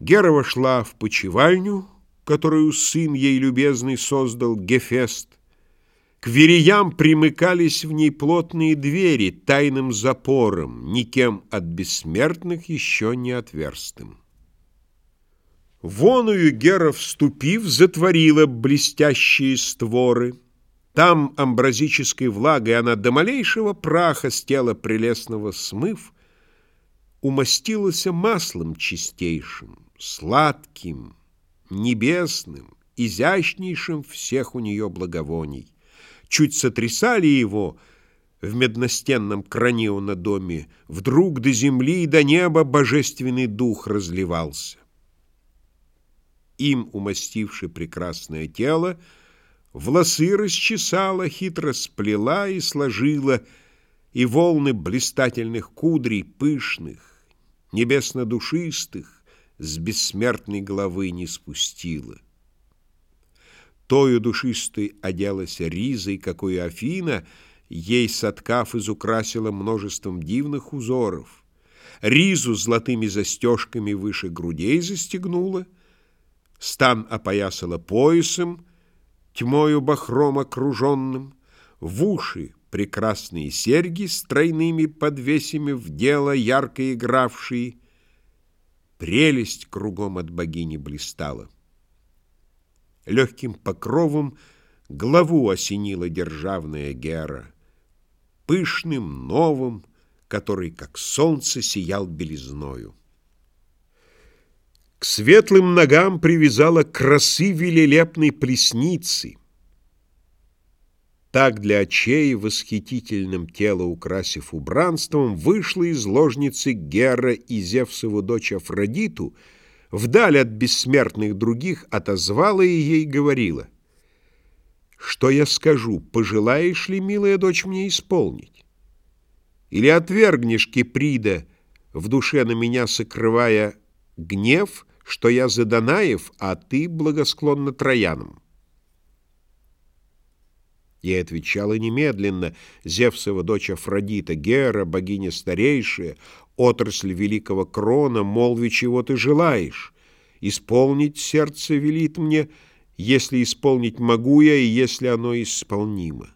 Гера вошла в почевальню, которую сын ей любезный создал Гефест. К вереям примыкались в ней плотные двери тайным запором, никем от бессмертных еще не отверстым. Воную Гера, вступив, затворила блестящие створы. Там амбразической влагой она до малейшего праха с тела прелестного смыв, умастилась маслом чистейшим, сладким, небесным, изящнейшим всех у нее благовоний. Чуть сотрясали его в медностенном кране на доме, вдруг до земли и до неба божественный дух разливался им умастивши прекрасное тело, волосы расчесала, хитро сплела и сложила, и волны блистательных кудрей пышных, небесно-душистых, с бессмертной головы не спустила. Тою душистой оделась ризой, какой Афина, ей соткав изукрасила множеством дивных узоров. Ризу золотыми застежками выше грудей застегнула — Стан опоясала поясом, тьмою бахром окруженным, в уши прекрасные серьги с тройными подвесями в дело ярко игравшие. Прелесть кругом от богини блистала. Легким покровом главу осенила державная Гера, пышным, новым, который, как солнце, сиял белизною. К светлым ногам привязала красы велелепной плесницы. Так для очей, восхитительным тело украсив убранством, вышла из ложницы Гера и Зевсову дочь Афродиту, вдаль от бессмертных других отозвала и ей говорила, «Что я скажу, пожелаешь ли, милая дочь, мне исполнить? Или отвергнешь Киприда, в душе на меня сокрывая гнев, что я за Данаев, а ты благосклонна Троянам. Я отвечала немедленно, Зевсова дочь Афродита, Гера, богиня старейшая, отрасль великого крона, молви, чего ты желаешь. Исполнить сердце велит мне, если исполнить могу я, и если оно исполнимо.